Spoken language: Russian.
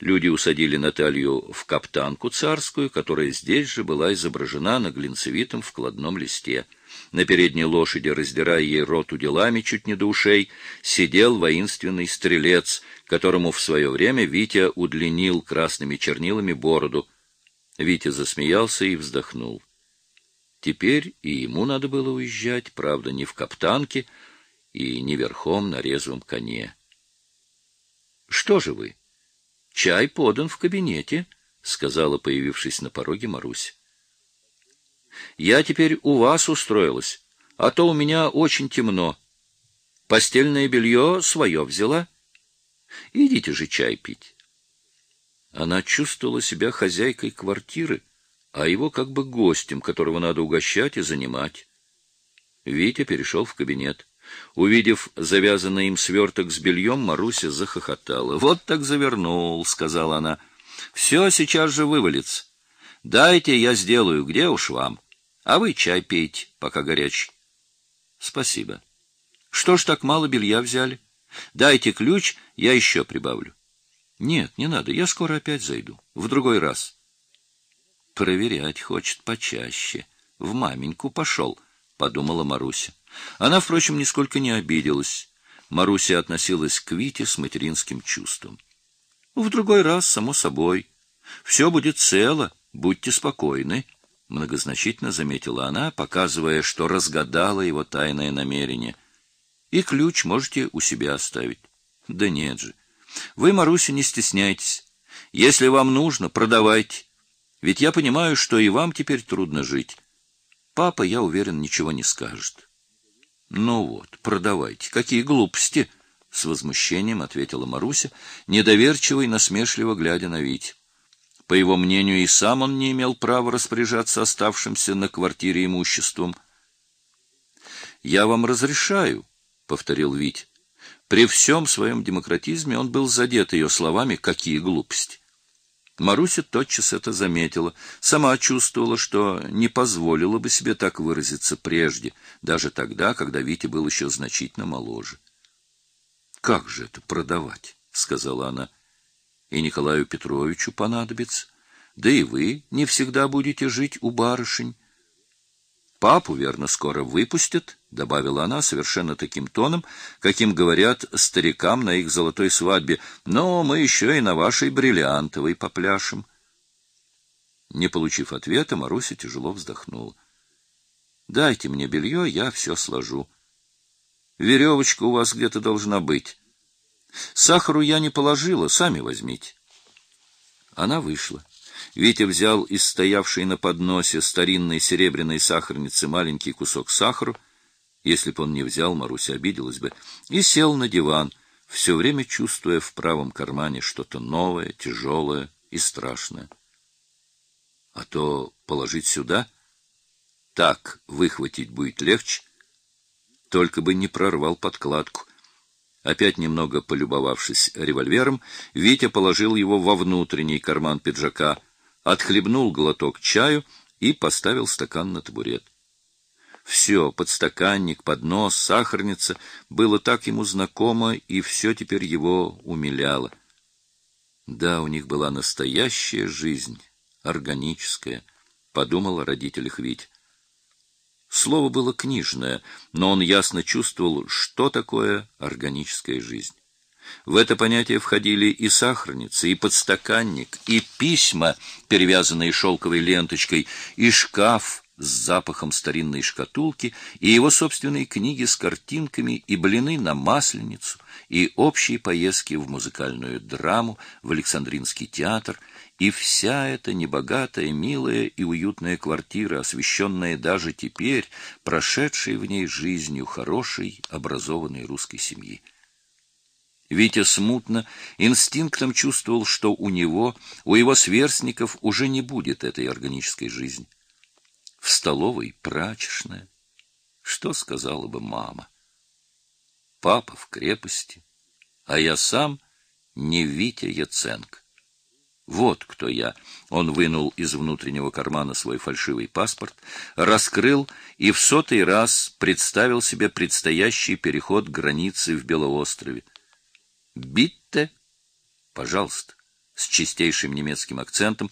Люди усадили Наталью в каптанку царскую, которая здесь же была изображена на глинцевитом вкладном листе. На передней лошади, раздирая ей рот уделами чуть не до ушей, сидел воинственный стрелец, которому в свое время Витя удлинил красными чернилами бороду. Витя засмеялся и вздохнул. Теперь и ему надо было уезжать, правда, не в каптанке и не верхом на резвом коне. — Что же вы? — Чай подан в кабинете, — сказала, появившись на пороге Марусь. — Я теперь у вас устроилась, а то у меня очень темно. Постельное белье свое взяла. Идите же чай пить. Она чувствовала себя хозяйкой квартиры, а его как бы гостем, которого надо угощать и занимать. Витя перешел в кабинет. Увидев завязанный им сверток с бельем, Маруся захохотала. — Вот так завернул, — сказала она. — Все сейчас же вывалится. Дайте, я сделаю, где уж вам. А вы чай пейте, пока горячий. — Спасибо. — Что ж так мало белья взяли? Дайте ключ, я еще прибавлю. — Нет, не надо, я скоро опять зайду. В другой раз. — проверять хочет почаще. В маменьку пошел, — подумала Маруся. Она, впрочем, нисколько не обиделась. Маруся относилась к Вите с материнским чувством. В другой раз, само собой. Все будет цело, будьте спокойны, — многозначительно заметила она, показывая, что разгадала его тайное намерение. И ключ можете у себя оставить. Да нет же. Вы, Маруся, не стесняйтесь. Если вам нужно, продавайте. Ведь я понимаю, что и вам теперь трудно жить. Папа, я уверен, ничего не скажет. Ну вот, продавайте. Какие глупости! С возмущением ответила Маруся, недоверчиво и насмешливо глядя на Вить. По его мнению, и сам он не имел права распоряжаться оставшимся на квартире имуществом. «Я вам разрешаю», — повторил Вить. При всем своем демократизме он был задет ее словами «какие глупости». Маруся тотчас это заметила, сама чувствовала, что не позволила бы себе так выразиться прежде, даже тогда, когда Витя был еще значительно моложе. — Как же это продавать? — сказала она. — И Николаю Петровичу понадобится. Да и вы не всегда будете жить у барышень. Папу, верно, скоро выпустят, — добавила она совершенно таким тоном, каким говорят старикам на их золотой свадьбе, — но мы еще и на вашей бриллиантовой попляшем. Не получив ответа, Маруся тяжело вздохнула. — Дайте мне белье, я все сложу. Веревочка у вас где-то должна быть. Сахару я не положила, сами возьмите. Она вышла. Витя взял из стоявшей на подносе старинной серебряной сахарницы маленький кусок сахара, если бы он не взял, Маруся обиделась бы, и сел на диван, все время чувствуя в правом кармане что-то новое, тяжелое и страшное. А то положить сюда? Так выхватить будет легче. Только бы не прорвал подкладку. Опять немного полюбовавшись револьвером, Витя положил его во внутренний карман пиджака, отхлебнул глоток чаю и поставил стакан на табурет. Все, подстаканник, поднос, сахарница, было так ему знакомо, и все теперь его умиляло. Да, у них была настоящая жизнь, органическая, — подумал о родителях Вить. Слово было книжное, но он ясно чувствовал, что такое органическая жизнь. В это понятие входили и сахарница, и подстаканник, и письма, перевязанные шелковой ленточкой, и шкаф с запахом старинной шкатулки, и его собственные книги с картинками, и блины на масленицу, и общие поездки в музыкальную драму, в Александринский театр, и вся эта небогатая, милая и уютная квартира, освещенная даже теперь, прошедшей в ней жизнью хорошей, образованной русской семьи. Витя смутно, инстинктом чувствовал, что у него, у его сверстников уже не будет этой органической жизни. В столовой прачечная. Что сказала бы мама? Папа в крепости, а я сам не Витя Яценко. Вот кто я. Он вынул из внутреннего кармана свой фальшивый паспорт, раскрыл и в сотый раз представил себе предстоящий переход границы в Белоострове. Битте? Пожалуйста. с чистейшим немецким акцентом,